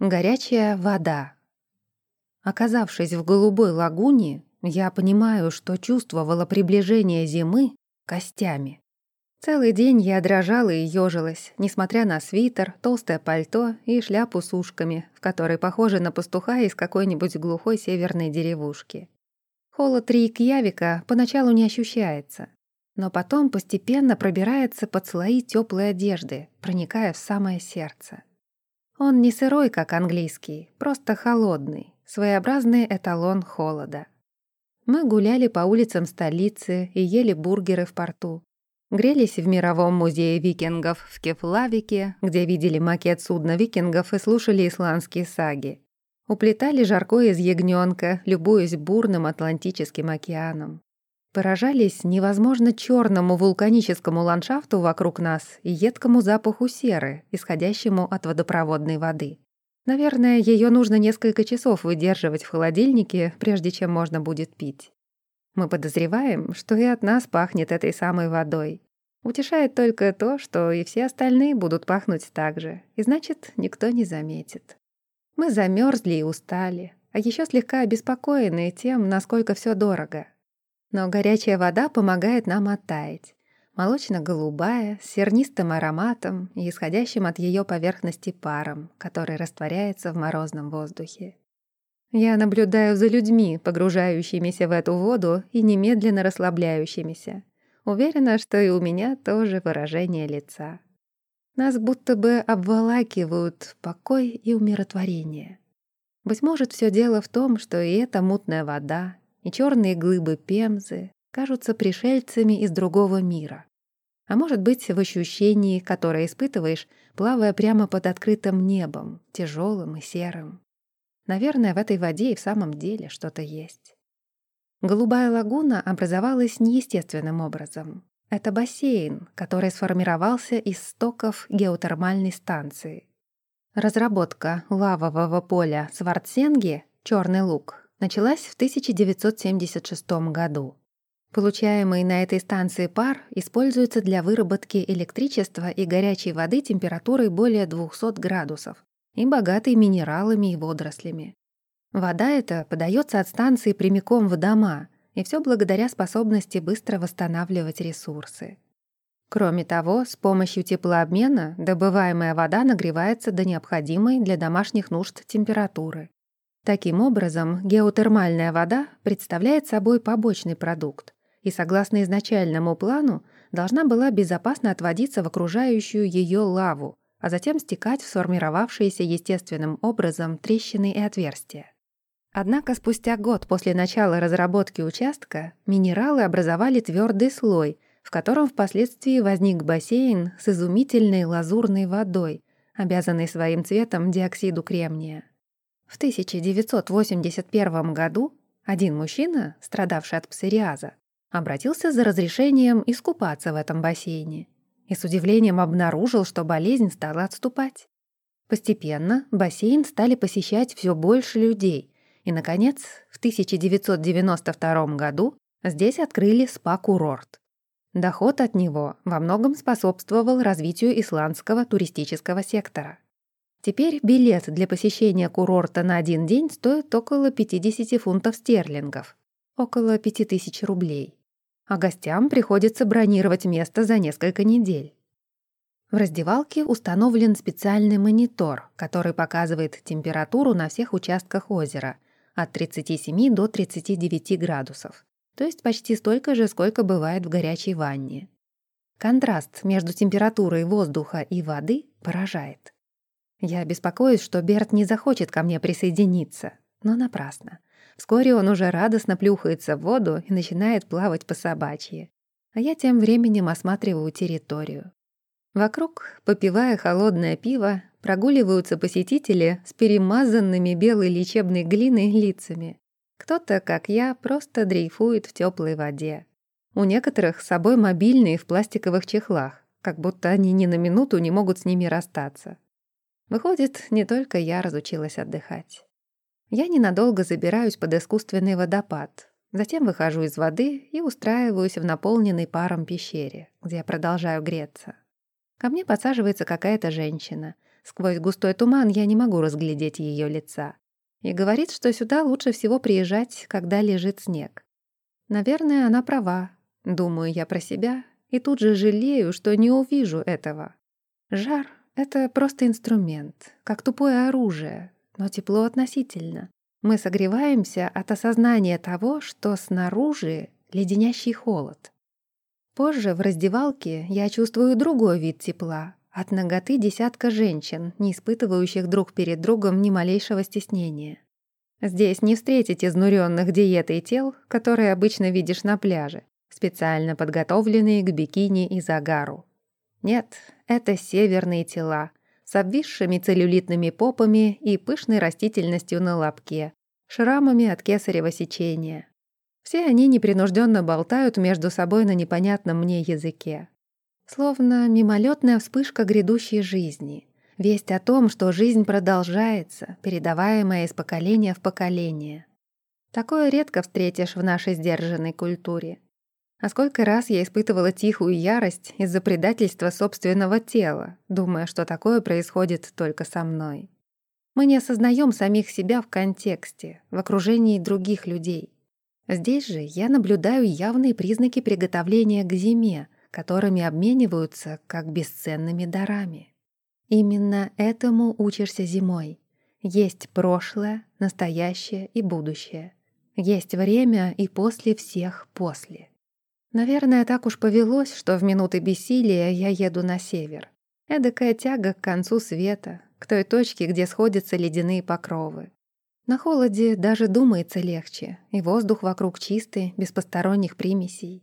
Горячая вода. Оказавшись в голубой лагуне, я понимаю, что чувствовала приближение зимы костями. Целый день я дрожала и ёжилась, несмотря на свитер, толстое пальто и шляпу с ушками, в которой похожа на пастуха из какой-нибудь глухой северной деревушки. Холод Рейкьявика поначалу не ощущается, но потом постепенно пробирается под слои теплой одежды, проникая в самое сердце. Он не сырой, как английский, просто холодный, своеобразный эталон холода. Мы гуляли по улицам столицы и ели бургеры в порту. Грелись в Мировом музее викингов в Кефлавике, где видели макет судна викингов и слушали исландские саги. Уплетали жарко из ягнёнка, любуясь бурным Атлантическим океаном поражались невозможно черному вулканическому ландшафту вокруг нас и едкому запаху серы, исходящему от водопроводной воды. Наверное, ее нужно несколько часов выдерживать в холодильнике, прежде чем можно будет пить. Мы подозреваем, что и от нас пахнет этой самой водой. Утешает только то, что и все остальные будут пахнуть так же, и значит, никто не заметит. Мы замерзли и устали, а еще слегка обеспокоены тем, насколько все дорого. Но горячая вода помогает нам оттаять. Молочно-голубая, с сернистым ароматом и исходящим от ее поверхности паром, который растворяется в морозном воздухе. Я наблюдаю за людьми, погружающимися в эту воду и немедленно расслабляющимися. Уверена, что и у меня тоже выражение лица. Нас будто бы обволакивают покой и умиротворение. Быть может, все дело в том, что и эта мутная вода, и черные глыбы пемзы кажутся пришельцами из другого мира. А может быть, в ощущении, которое испытываешь, плавая прямо под открытым небом, тяжелым и серым. Наверное, в этой воде и в самом деле что-то есть. Голубая лагуна образовалась неестественным образом. Это бассейн, который сформировался из стоков геотермальной станции. Разработка лавового поля Сварценги, черный луг, началась в 1976 году. Получаемый на этой станции пар используется для выработки электричества и горячей воды температурой более 200 градусов и богатой минералами и водорослями. Вода эта подается от станции прямиком в дома, и все благодаря способности быстро восстанавливать ресурсы. Кроме того, с помощью теплообмена добываемая вода нагревается до необходимой для домашних нужд температуры. Таким образом, геотермальная вода представляет собой побочный продукт и, согласно изначальному плану, должна была безопасно отводиться в окружающую ее лаву, а затем стекать в сформировавшиеся естественным образом трещины и отверстия. Однако спустя год после начала разработки участка минералы образовали твердый слой, в котором впоследствии возник бассейн с изумительной лазурной водой, обязанной своим цветом диоксиду кремния. В 1981 году один мужчина, страдавший от псориаза, обратился за разрешением искупаться в этом бассейне и с удивлением обнаружил, что болезнь стала отступать. Постепенно бассейн стали посещать все больше людей, и, наконец, в 1992 году здесь открыли спа-курорт. Доход от него во многом способствовал развитию исландского туристического сектора. Теперь билет для посещения курорта на один день стоит около 50 фунтов стерлингов, около 5000 рублей. А гостям приходится бронировать место за несколько недель. В раздевалке установлен специальный монитор, который показывает температуру на всех участках озера от 37 до 39 градусов, то есть почти столько же, сколько бывает в горячей ванне. Контраст между температурой воздуха и воды поражает. Я беспокоюсь, что Берт не захочет ко мне присоединиться, но напрасно. Вскоре он уже радостно плюхается в воду и начинает плавать по собачьи. А я тем временем осматриваю территорию. Вокруг, попивая холодное пиво, прогуливаются посетители с перемазанными белой лечебной глиной лицами. Кто-то, как я, просто дрейфует в теплой воде. У некоторых с собой мобильные в пластиковых чехлах, как будто они ни на минуту не могут с ними расстаться. Выходит, не только я разучилась отдыхать. Я ненадолго забираюсь под искусственный водопад, затем выхожу из воды и устраиваюсь в наполненной паром пещере, где я продолжаю греться. Ко мне подсаживается какая-то женщина, Сквозь густой туман я не могу разглядеть ее лица. И говорит, что сюда лучше всего приезжать, когда лежит снег. Наверное, она права, думаю я про себя, и тут же жалею, что не увижу этого. Жар — это просто инструмент, как тупое оружие, но тепло относительно. Мы согреваемся от осознания того, что снаружи леденящий холод. Позже в раздевалке я чувствую другой вид тепла от ноготы десятка женщин, не испытывающих друг перед другом ни малейшего стеснения. Здесь не встретить изнуренных диетой тел, которые обычно видишь на пляже, специально подготовленные к бикини и загару. Нет, это северные тела, с обвисшими целлюлитными попами и пышной растительностью на лобке, шрамами от кесарево сечения. Все они непринужденно болтают между собой на непонятном мне языке. Словно мимолетная вспышка грядущей жизни. Весть о том, что жизнь продолжается, передаваемая из поколения в поколение. Такое редко встретишь в нашей сдержанной культуре. А сколько раз я испытывала тихую ярость из-за предательства собственного тела, думая, что такое происходит только со мной. Мы не осознаем самих себя в контексте, в окружении других людей. Здесь же я наблюдаю явные признаки приготовления к зиме, которыми обмениваются как бесценными дарами. Именно этому учишься зимой. Есть прошлое, настоящее и будущее. Есть время и после всех после. Наверное, так уж повелось, что в минуты бессилия я еду на север. Эдакая тяга к концу света, к той точке, где сходятся ледяные покровы. На холоде даже думается легче, и воздух вокруг чистый, без посторонних примесей.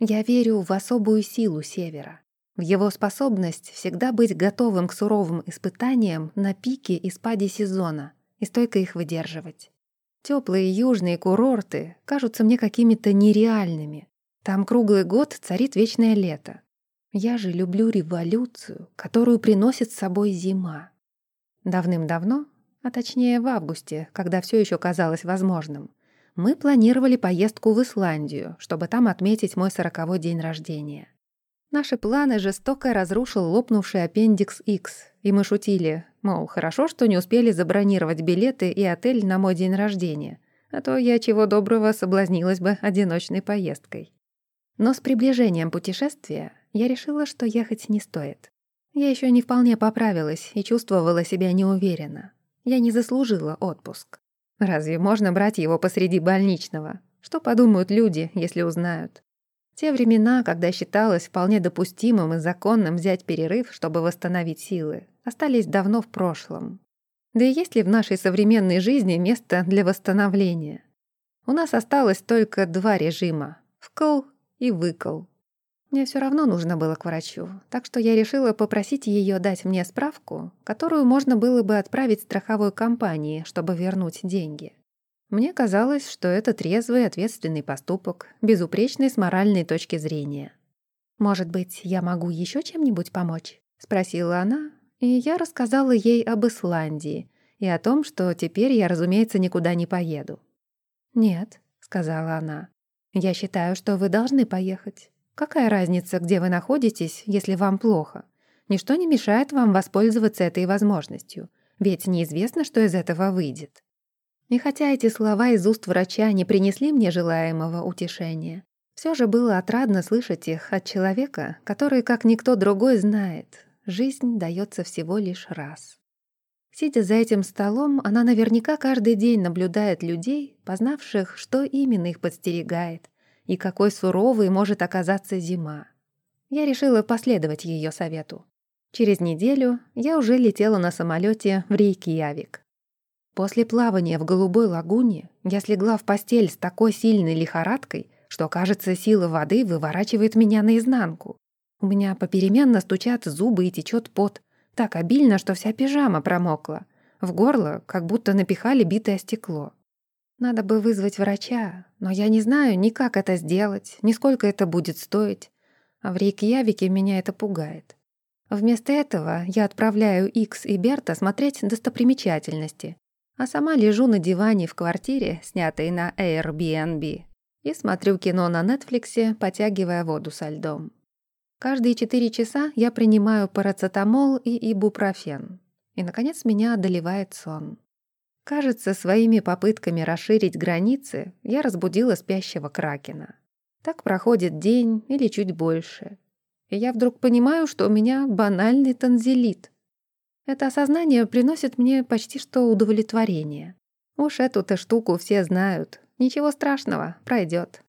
Я верю в особую силу Севера, в его способность всегда быть готовым к суровым испытаниям на пике и спаде сезона и стойко их выдерживать. Теплые южные курорты кажутся мне какими-то нереальными. Там круглый год царит вечное лето. Я же люблю революцию, которую приносит с собой зима. Давным-давно а точнее в августе, когда все еще казалось возможным, мы планировали поездку в Исландию, чтобы там отметить мой сороковой день рождения. Наши планы жестоко разрушил лопнувший аппендикс X, и мы шутили, мол, хорошо, что не успели забронировать билеты и отель на мой день рождения, а то я чего доброго соблазнилась бы одиночной поездкой. Но с приближением путешествия я решила, что ехать не стоит. Я еще не вполне поправилась и чувствовала себя неуверенно. Я не заслужила отпуск. Разве можно брать его посреди больничного? Что подумают люди, если узнают? Те времена, когда считалось вполне допустимым и законным взять перерыв, чтобы восстановить силы, остались давно в прошлом. Да и есть ли в нашей современной жизни место для восстановления? У нас осталось только два режима — вкл и выкл. Мне все равно нужно было к врачу, так что я решила попросить ее дать мне справку, которую можно было бы отправить страховой компании, чтобы вернуть деньги. Мне казалось, что это трезвый ответственный поступок, безупречный с моральной точки зрения. «Может быть, я могу еще чем-нибудь помочь?» — спросила она, и я рассказала ей об Исландии и о том, что теперь я, разумеется, никуда не поеду. «Нет», — сказала она, — «я считаю, что вы должны поехать. Какая разница, где вы находитесь, если вам плохо? Ничто не мешает вам воспользоваться этой возможностью, ведь неизвестно, что из этого выйдет. И хотя эти слова из уст врача не принесли мне желаемого утешения, все же было отрадно слышать их от человека, который, как никто другой, знает, жизнь дается всего лишь раз. Сидя за этим столом, она наверняка каждый день наблюдает людей, познавших, что именно их подстерегает, и какой суровой может оказаться зима. Я решила последовать ее совету. Через неделю я уже летела на самолете в Рейкьявик. После плавания в голубой лагуне я слегла в постель с такой сильной лихорадкой, что, кажется, сила воды выворачивает меня наизнанку. У меня попеременно стучат зубы и течет пот, так обильно, что вся пижама промокла. В горло как будто напихали битое стекло. Надо бы вызвать врача, но я не знаю ни как это сделать, ни сколько это будет стоить. А в Рейкьявике меня это пугает. Вместо этого я отправляю Икс и Берта смотреть достопримечательности, а сама лежу на диване в квартире, снятой на Airbnb, и смотрю кино на Нетфликсе, потягивая воду со льдом. Каждые четыре часа я принимаю парацетамол и ибупрофен. и, наконец, меня одолевает сон. Кажется, своими попытками расширить границы я разбудила спящего кракена. Так проходит день или чуть больше. И я вдруг понимаю, что у меня банальный танзелит. Это осознание приносит мне почти что удовлетворение. Уж эту-то штуку все знают. Ничего страшного, пройдет.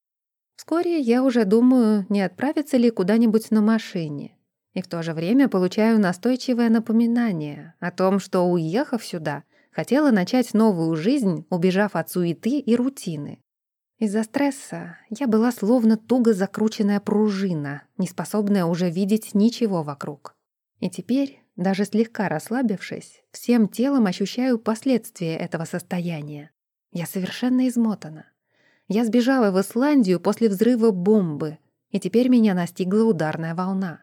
Вскоре я уже думаю, не отправиться ли куда-нибудь на машине. И в то же время получаю настойчивое напоминание о том, что, уехав сюда, хотела начать новую жизнь, убежав от суеты и рутины. Из-за стресса я была словно туго закрученная пружина, не способная уже видеть ничего вокруг. И теперь, даже слегка расслабившись, всем телом ощущаю последствия этого состояния. Я совершенно измотана. Я сбежала в Исландию после взрыва бомбы, и теперь меня настигла ударная волна.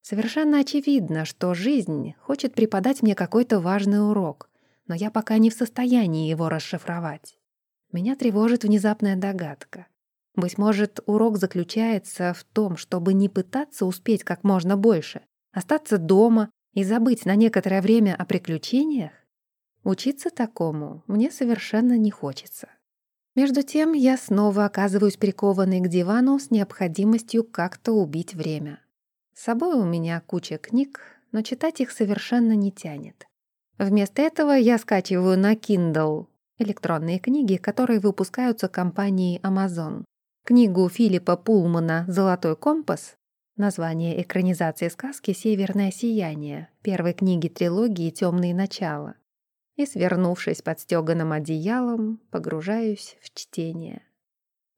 Совершенно очевидно, что жизнь хочет преподать мне какой-то важный урок, но я пока не в состоянии его расшифровать. Меня тревожит внезапная догадка. Быть может, урок заключается в том, чтобы не пытаться успеть как можно больше, остаться дома и забыть на некоторое время о приключениях? Учиться такому мне совершенно не хочется. Между тем я снова оказываюсь прикованной к дивану с необходимостью как-то убить время. С собой у меня куча книг, но читать их совершенно не тянет. Вместо этого я скачиваю на Kindle электронные книги, которые выпускаются компанией Amazon. Книгу Филиппа Пулмана «Золотой компас» название экранизации сказки «Северное сияние», первой книги трилогии «Темные начала» и, свернувшись под стёганым одеялом, погружаюсь в чтение.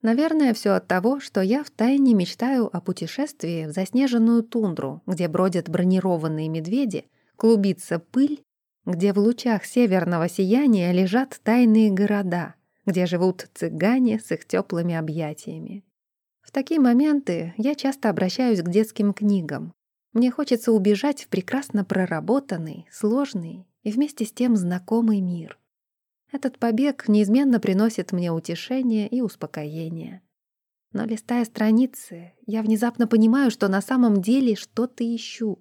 Наверное, все от того, что я втайне мечтаю о путешествии в заснеженную тундру, где бродят бронированные медведи, клубится пыль, где в лучах северного сияния лежат тайные города, где живут цыгане с их теплыми объятиями. В такие моменты я часто обращаюсь к детским книгам. Мне хочется убежать в прекрасно проработанный, сложный и вместе с тем знакомый мир. Этот побег неизменно приносит мне утешение и успокоение. Но листая страницы, я внезапно понимаю, что на самом деле что-то ищу.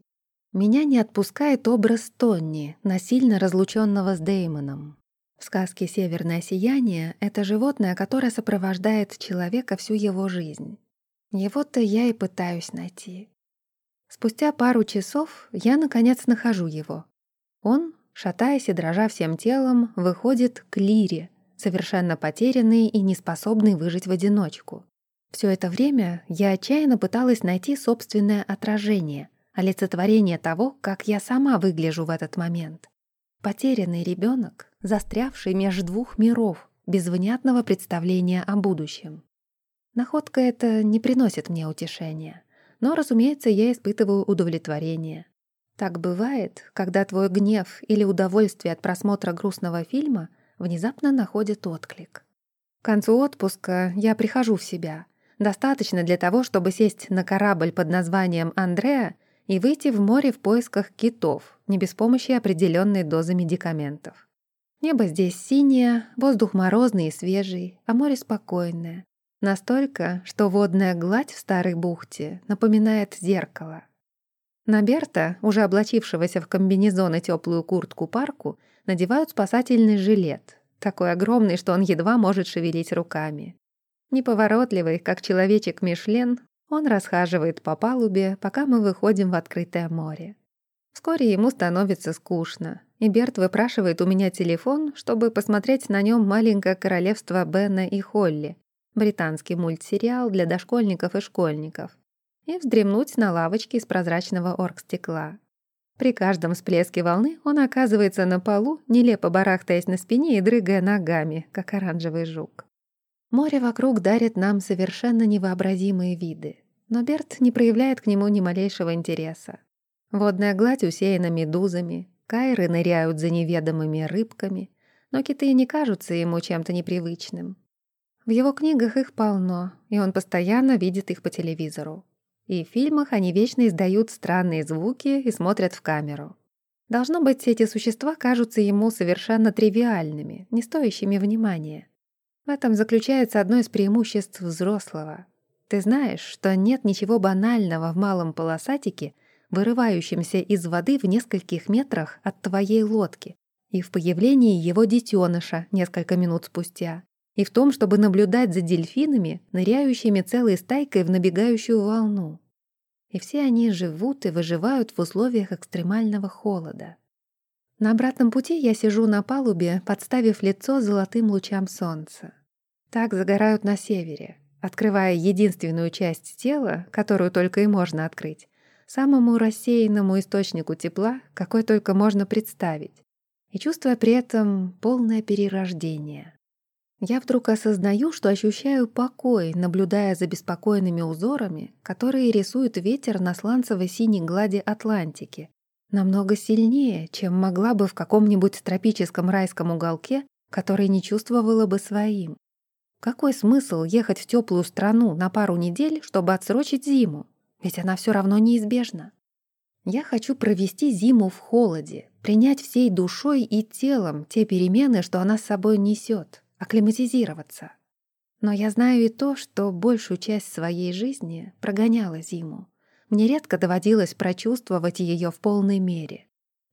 Меня не отпускает образ Тонни, насильно разлученного с Деймоном. В сказке «Северное сияние» — это животное, которое сопровождает человека всю его жизнь. Его-то я и пытаюсь найти. Спустя пару часов я, наконец, нахожу его. Он шатаясь и дрожа всем телом, выходит к Лире, совершенно потерянный и неспособный выжить в одиночку. Все это время я отчаянно пыталась найти собственное отражение, олицетворение того, как я сама выгляжу в этот момент. Потерянный ребенок, застрявший между двух миров, без внятного представления о будущем. Находка эта не приносит мне утешения, но, разумеется, я испытываю удовлетворение. Так бывает, когда твой гнев или удовольствие от просмотра грустного фильма внезапно находит отклик. К концу отпуска я прихожу в себя. Достаточно для того, чтобы сесть на корабль под названием «Андреа» и выйти в море в поисках китов, не без помощи определенной дозы медикаментов. Небо здесь синее, воздух морозный и свежий, а море спокойное. Настолько, что водная гладь в старой бухте напоминает зеркало — на Берта, уже облачившегося в комбинезон и теплую куртку-парку, надевают спасательный жилет, такой огромный, что он едва может шевелить руками. Неповоротливый, как человечек Мишлен, он расхаживает по палубе, пока мы выходим в открытое море. Вскоре ему становится скучно, и Берт выпрашивает у меня телефон, чтобы посмотреть на нем «Маленькое королевство Бена и Холли», британский мультсериал для дошкольников и школьников и вздремнуть на лавочке из прозрачного оргстекла. При каждом всплеске волны он оказывается на полу, нелепо барахтаясь на спине и дрыгая ногами, как оранжевый жук. Море вокруг дарит нам совершенно невообразимые виды, но Берт не проявляет к нему ни малейшего интереса. Водная гладь усеяна медузами, кайры ныряют за неведомыми рыбками, но киты не кажутся ему чем-то непривычным. В его книгах их полно, и он постоянно видит их по телевизору. И в фильмах они вечно издают странные звуки и смотрят в камеру. Должно быть, эти существа кажутся ему совершенно тривиальными, не стоящими внимания. В этом заключается одно из преимуществ взрослого. Ты знаешь, что нет ничего банального в малом полосатике вырывающимся из воды в нескольких метрах от твоей лодки, и в появлении его детеныша несколько минут спустя, и в том, чтобы наблюдать за дельфинами, ныряющими целой стайкой в набегающую волну. И все они живут и выживают в условиях экстремального холода. На обратном пути я сижу на палубе, подставив лицо золотым лучам солнца. Так загорают на севере, открывая единственную часть тела, которую только и можно открыть, самому рассеянному источнику тепла, какой только можно представить, и чувствуя при этом полное перерождение. Я вдруг осознаю, что ощущаю покой, наблюдая за беспокойными узорами, которые рисует ветер на сланцевой синей глади Атлантики, намного сильнее, чем могла бы в каком-нибудь тропическом райском уголке, который не чувствовала бы своим. Какой смысл ехать в теплую страну на пару недель, чтобы отсрочить зиму? Ведь она все равно неизбежна. Я хочу провести зиму в холоде, принять всей душой и телом те перемены, что она с собой несет, акклиматизироваться. Но я знаю и то, что большую часть своей жизни прогоняла зиму. Мне редко доводилось прочувствовать ее в полной мере.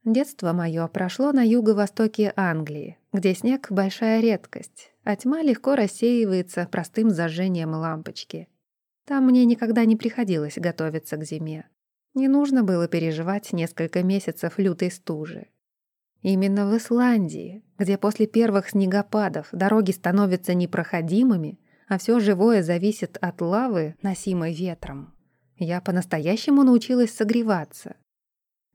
Детство мое прошло на юго-востоке Англии, где снег — большая редкость, а тьма легко рассеивается простым зажжением лампочки. Там мне никогда не приходилось готовиться к зиме. Не нужно было переживать несколько месяцев лютой стужи. Именно в Исландии, где после первых снегопадов дороги становятся непроходимыми, а все живое зависит от лавы, носимой ветром, я по-настоящему научилась согреваться.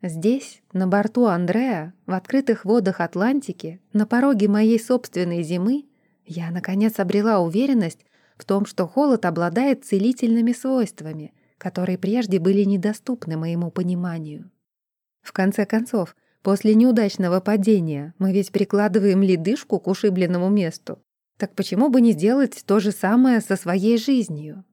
Здесь, на борту Андреа, в открытых водах Атлантики, на пороге моей собственной зимы, я, наконец, обрела уверенность в том, что холод обладает целительными свойствами, которые прежде были недоступны моему пониманию. В конце концов, после неудачного падения мы ведь прикладываем ледышку к ушибленному месту. Так почему бы не сделать то же самое со своей жизнью?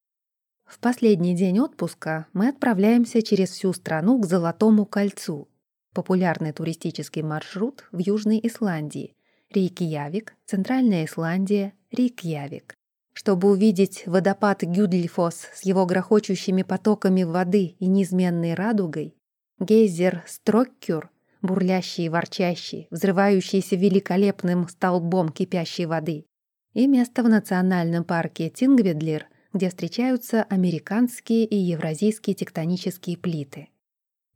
В последний день отпуска мы отправляемся через всю страну к Золотому кольцу, популярный туристический маршрут в Южной Исландии, Рейкьявик, Центральная Исландия, Рейкьявик. Чтобы увидеть водопад Гюдльфос с его грохочущими потоками воды и неизменной радугой, гейзер Строккюр, бурлящий и ворчащий, взрывающийся великолепным столбом кипящей воды, и место в национальном парке Тингведлер, где встречаются американские и евразийские тектонические плиты.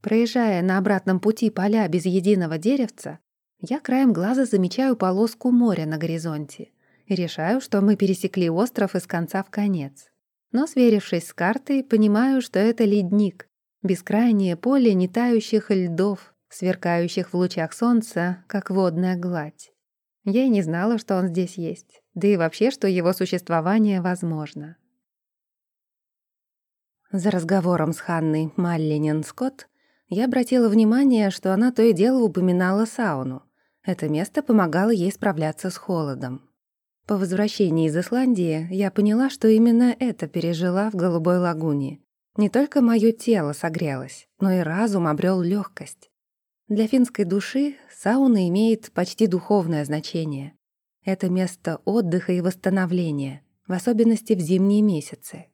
Проезжая на обратном пути поля без единого деревца, я краем глаза замечаю полоску моря на горизонте и решаю, что мы пересекли остров из конца в конец. Но, сверившись с картой, понимаю, что это ледник, бескрайнее поле нетающих льдов, сверкающих в лучах солнца, как водная гладь. Я и не знала, что он здесь есть, да и вообще, что его существование возможно. За разговором с Ханной Маллинен-Скотт я обратила внимание, что она то и дело упоминала сауну. Это место помогало ей справляться с холодом. По возвращении из Исландии я поняла, что именно это пережила в Голубой лагуне. Не только мое тело согрелось, но и разум обрел легкость. Для финской души сауна имеет почти духовное значение. Это место отдыха и восстановления, в особенности в зимние месяцы.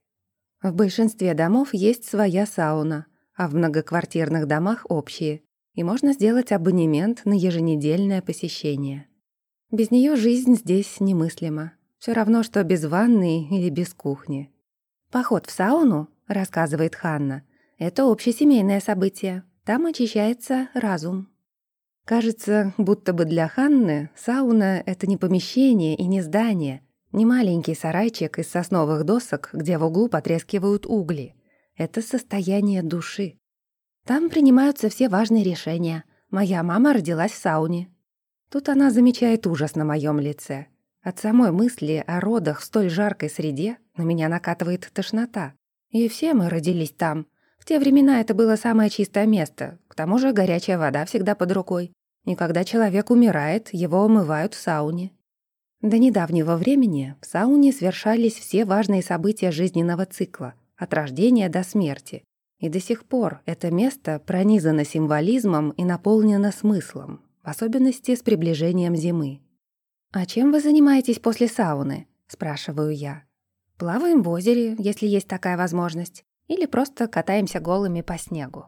В большинстве домов есть своя сауна, а в многоквартирных домах общие, и можно сделать абонемент на еженедельное посещение. Без нее жизнь здесь немыслима. Все равно, что без ванны или без кухни. «Поход в сауну», — рассказывает Ханна, — «это общесемейное событие. Там очищается разум». Кажется, будто бы для Ханны сауна — это не помещение и не здание, не маленький сарайчик из сосновых досок, где в углу потрескивают угли. Это состояние души. Там принимаются все важные решения. Моя мама родилась в сауне. Тут она замечает ужас на моем лице. От самой мысли о родах в столь жаркой среде на меня накатывает тошнота. И все мы родились там. В те времена это было самое чистое место. К тому же горячая вода всегда под рукой. И когда человек умирает, его умывают в сауне. До недавнего времени в сауне совершались все важные события жизненного цикла, от рождения до смерти. И до сих пор это место пронизано символизмом и наполнено смыслом, в особенности с приближением зимы. «А чем вы занимаетесь после сауны?» – спрашиваю я. «Плаваем в озере, если есть такая возможность, или просто катаемся голыми по снегу».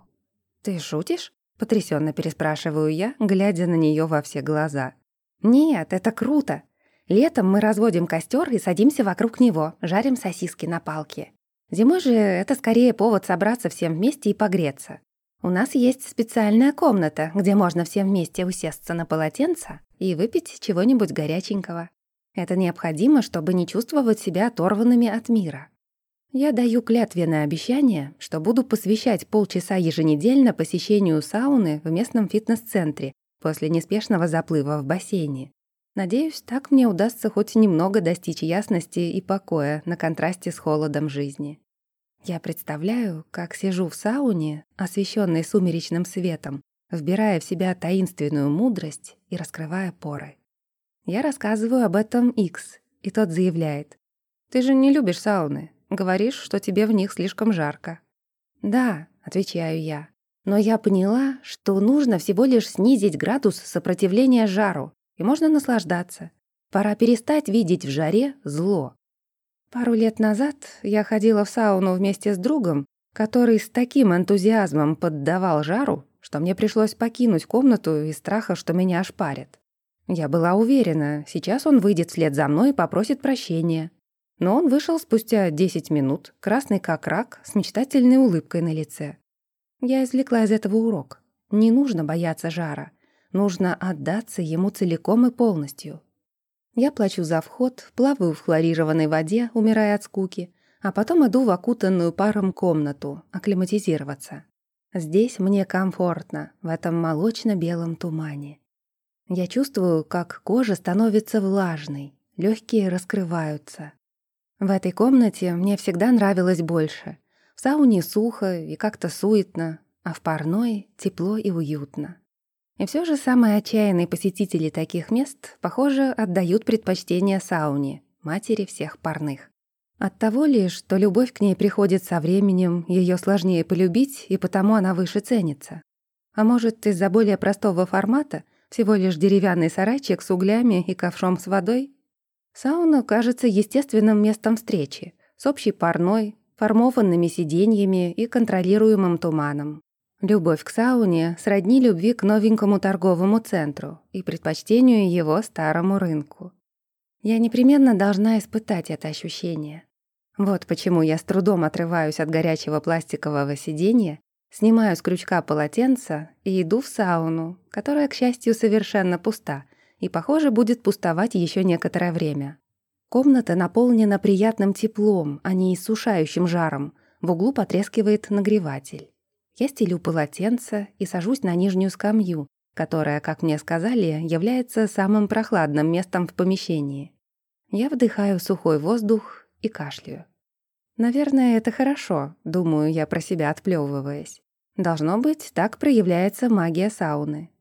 «Ты шутишь?» — потрясенно переспрашиваю я, глядя на нее во все глаза. «Нет, это круто. Летом мы разводим костер и садимся вокруг него, жарим сосиски на палке. Зимой же это скорее повод собраться всем вместе и погреться. У нас есть специальная комната, где можно всем вместе усесться на полотенце и выпить чего-нибудь горяченького. Это необходимо, чтобы не чувствовать себя оторванными от мира. Я даю клятвенное обещание, что буду посвящать полчаса еженедельно посещению сауны в местном фитнес-центре после неспешного заплыва в бассейне. Надеюсь, так мне удастся хоть немного достичь ясности и покоя на контрасте с холодом жизни. Я представляю, как сижу в сауне, освещенной сумеречным светом, вбирая в себя таинственную мудрость и раскрывая поры. Я рассказываю об этом Икс, и тот заявляет. «Ты же не любишь сауны. Говоришь, что тебе в них слишком жарко». «Да», — отвечаю я. «Но я поняла, что нужно всего лишь снизить градус сопротивления жару, и можно наслаждаться. Пора перестать видеть в жаре зло. Пару лет назад я ходила в сауну вместе с другом, который с таким энтузиазмом поддавал жару, что мне пришлось покинуть комнату из страха, что меня ошпарят. Я была уверена, сейчас он выйдет вслед за мной и попросит прощения. Но он вышел спустя 10 минут, красный как рак, с мечтательной улыбкой на лице. Я извлекла из этого урок. Не нужно бояться жара. Нужно отдаться ему целиком и полностью. Я плачу за вход, плаваю в хлорированной воде, умирая от скуки, а потом иду в окутанную паром комнату, акклиматизироваться. Здесь мне комфортно, в этом молочно-белом тумане. Я чувствую, как кожа становится влажной, легкие раскрываются. В этой комнате мне всегда нравилось больше. В сауне сухо и как-то суетно, а в парной тепло и уютно. И все же самые отчаянные посетители таких мест, похоже, отдают предпочтение сауне, матери всех парных. От того ли, что любовь к ней приходит со временем, ее сложнее полюбить, и потому она выше ценится. А может, из-за более простого формата, всего лишь деревянный сарайчик с углями и ковшом с водой? Сауна кажется естественным местом встречи, с общей парной, формованными сиденьями и контролируемым туманом. Любовь к сауне сродни любви к новенькому торговому центру и предпочтению его старому рынку. Я непременно должна испытать это ощущение. Вот почему я с трудом отрываюсь от горячего пластикового сиденья, снимаю с крючка полотенца и иду в сауну, которая, к счастью, совершенно пуста и, похоже, будет пустовать еще некоторое время. Комната наполнена приятным теплом, а не иссушающим жаром. В углу потрескивает нагреватель. Я стелю полотенце и сажусь на нижнюю скамью, которая, как мне сказали, является самым прохладным местом в помещении. Я вдыхаю сухой воздух и кашляю. Наверное, это хорошо, думаю я про себя отплёвываясь. Должно быть, так проявляется магия сауны.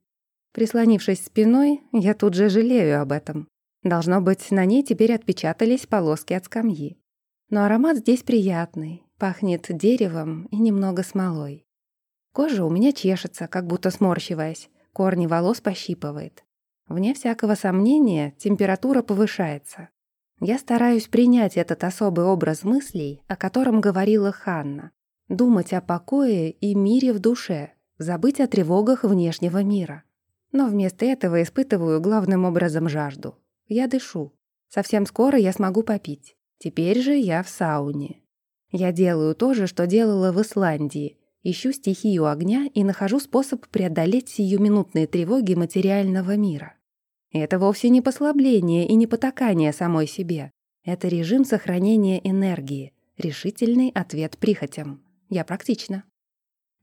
Прислонившись спиной, я тут же жалею об этом. Должно быть, на ней теперь отпечатались полоски от скамьи. Но аромат здесь приятный, пахнет деревом и немного смолой. Кожа у меня чешется, как будто сморщиваясь, корни волос пощипывает. Вне всякого сомнения, температура повышается. Я стараюсь принять этот особый образ мыслей, о котором говорила Ханна. Думать о покое и мире в душе, забыть о тревогах внешнего мира. Но вместо этого испытываю главным образом жажду. Я дышу. Совсем скоро я смогу попить. Теперь же я в сауне. Я делаю то же, что делала в Исландии, Ищу стихию огня и нахожу способ преодолеть сиюминутные тревоги материального мира. Это вовсе не послабление и не потакание самой себе. Это режим сохранения энергии, решительный ответ прихотям. Я практична.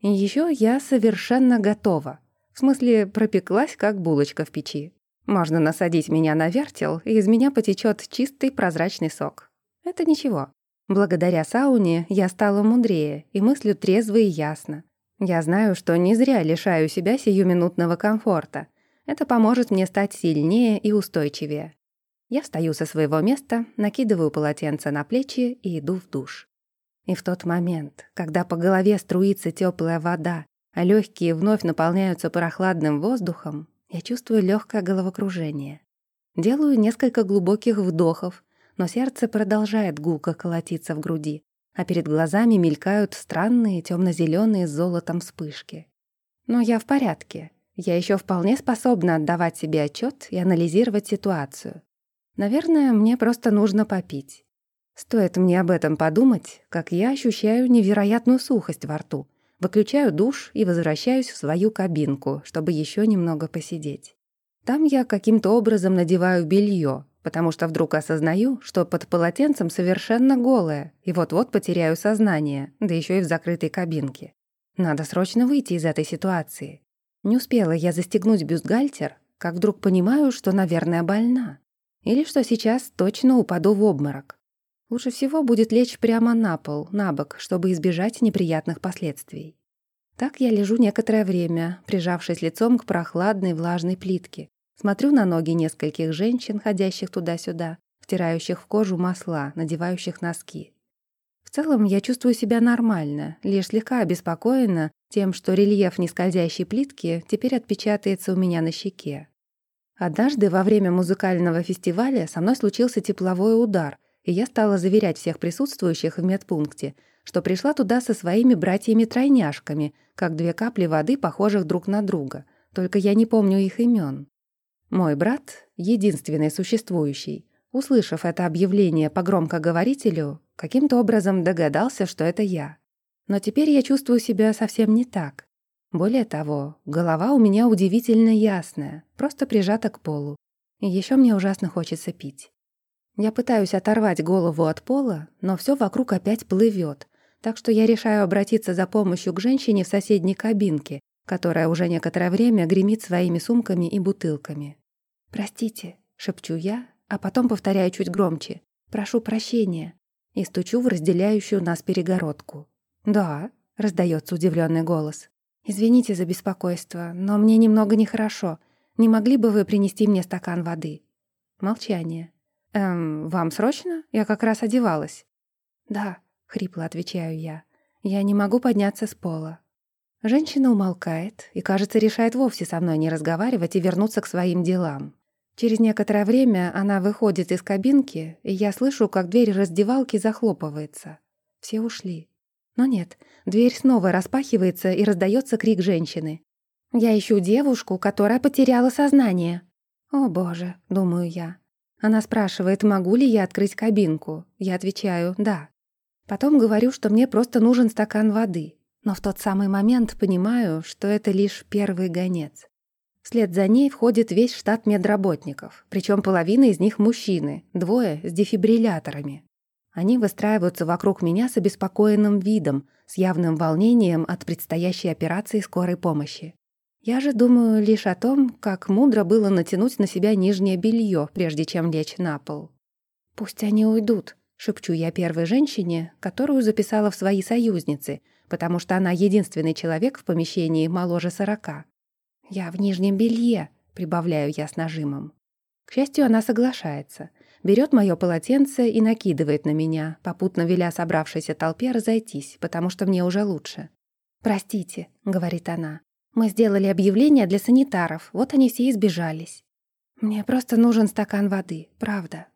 И еще я совершенно готова. В смысле, пропеклась, как булочка в печи. Можно насадить меня на вертел, и из меня потечет чистый прозрачный сок. Это ничего. Благодаря сауне я стала мудрее и мыслю трезво и ясно. Я знаю, что не зря лишаю себя сиюминутного комфорта. Это поможет мне стать сильнее и устойчивее. Я встаю со своего места, накидываю полотенце на плечи и иду в душ. И в тот момент, когда по голове струится теплая вода, а легкие вновь наполняются прохладным воздухом, я чувствую легкое головокружение. Делаю несколько глубоких вдохов но сердце продолжает гулко колотиться в груди, а перед глазами мелькают странные темно-зеленые с золотом вспышки. Но я в порядке. Я еще вполне способна отдавать себе отчет и анализировать ситуацию. Наверное, мне просто нужно попить. Стоит мне об этом подумать, как я ощущаю невероятную сухость во рту, выключаю душ и возвращаюсь в свою кабинку, чтобы еще немного посидеть. Там я каким-то образом надеваю белье, потому что вдруг осознаю, что под полотенцем совершенно голая и вот-вот потеряю сознание, да еще и в закрытой кабинке. Надо срочно выйти из этой ситуации. Не успела я застегнуть бюстгальтер, как вдруг понимаю, что, наверное, больна. Или что сейчас точно упаду в обморок. Лучше всего будет лечь прямо на пол, на бок, чтобы избежать неприятных последствий. Так я лежу некоторое время, прижавшись лицом к прохладной влажной плитке. Смотрю на ноги нескольких женщин, ходящих туда-сюда, втирающих в кожу масла, надевающих носки. В целом я чувствую себя нормально, лишь слегка обеспокоена тем, что рельеф нескользящей плитки теперь отпечатается у меня на щеке. Однажды во время музыкального фестиваля со мной случился тепловой удар, и я стала заверять всех присутствующих в медпункте, что пришла туда со своими братьями-тройняшками, как две капли воды, похожих друг на друга, только я не помню их имен. Мой брат, единственный существующий, услышав это объявление по громкоговорителю, каким-то образом догадался, что это я. Но теперь я чувствую себя совсем не так. Более того, голова у меня удивительно ясная, просто прижата к полу. И еще мне ужасно хочется пить. Я пытаюсь оторвать голову от пола, но все вокруг опять плывет, так что я решаю обратиться за помощью к женщине в соседней кабинке, которая уже некоторое время гремит своими сумками и бутылками. «Простите», — шепчу я, а потом повторяю чуть громче. «Прошу прощения», и стучу в разделяющую нас перегородку. «Да», — раздается удивленный голос. «Извините за беспокойство, но мне немного нехорошо. Не могли бы вы принести мне стакан воды?» Молчание. «Эм, вам срочно? Я как раз одевалась». «Да», — хрипло отвечаю я. «Я не могу подняться с пола». Женщина умолкает и, кажется, решает вовсе со мной не разговаривать и вернуться к своим делам. Через некоторое время она выходит из кабинки, и я слышу, как дверь раздевалки захлопывается. Все ушли. Но нет, дверь снова распахивается и раздается крик женщины. «Я ищу девушку, которая потеряла сознание». «О боже», — думаю я. Она спрашивает, могу ли я открыть кабинку. Я отвечаю «да». Потом говорю, что мне просто нужен стакан воды. Но в тот самый момент понимаю, что это лишь первый гонец. Вслед за ней входит весь штат медработников, причем половина из них мужчины, двое с дефибрилляторами. Они выстраиваются вокруг меня с обеспокоенным видом, с явным волнением от предстоящей операции скорой помощи. Я же думаю лишь о том, как мудро было натянуть на себя нижнее белье, прежде чем лечь на пол. «Пусть они уйдут», — шепчу я первой женщине, которую записала в свои союзницы, потому что она единственный человек в помещении моложе сорока. «Я в нижнем белье», — прибавляю я с нажимом. К счастью, она соглашается — берет мое полотенце и накидывает на меня, попутно веля собравшейся толпе разойтись, потому что мне уже лучше. «Простите», — говорит она, — «мы сделали объявление для санитаров, вот они все избежались. Мне просто нужен стакан воды, правда».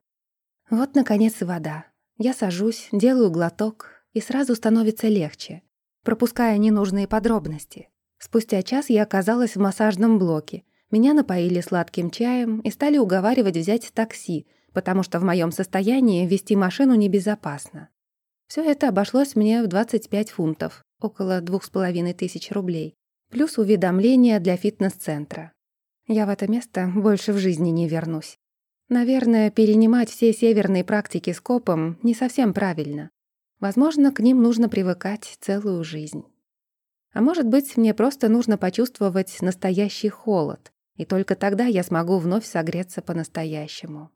Вот, наконец, и вода. Я сажусь, делаю глоток, и сразу становится легче, пропуская ненужные подробности. Спустя час я оказалась в массажном блоке. Меня напоили сладким чаем и стали уговаривать взять такси, потому что в моем состоянии вести машину небезопасно. Все это обошлось мне в 25 фунтов, около двух с половиной тысяч рублей, плюс уведомление для фитнес-центра. Я в это место больше в жизни не вернусь. Наверное, перенимать все северные практики с копом не совсем правильно. Возможно, к ним нужно привыкать целую жизнь. А может быть, мне просто нужно почувствовать настоящий холод, и только тогда я смогу вновь согреться по-настоящему.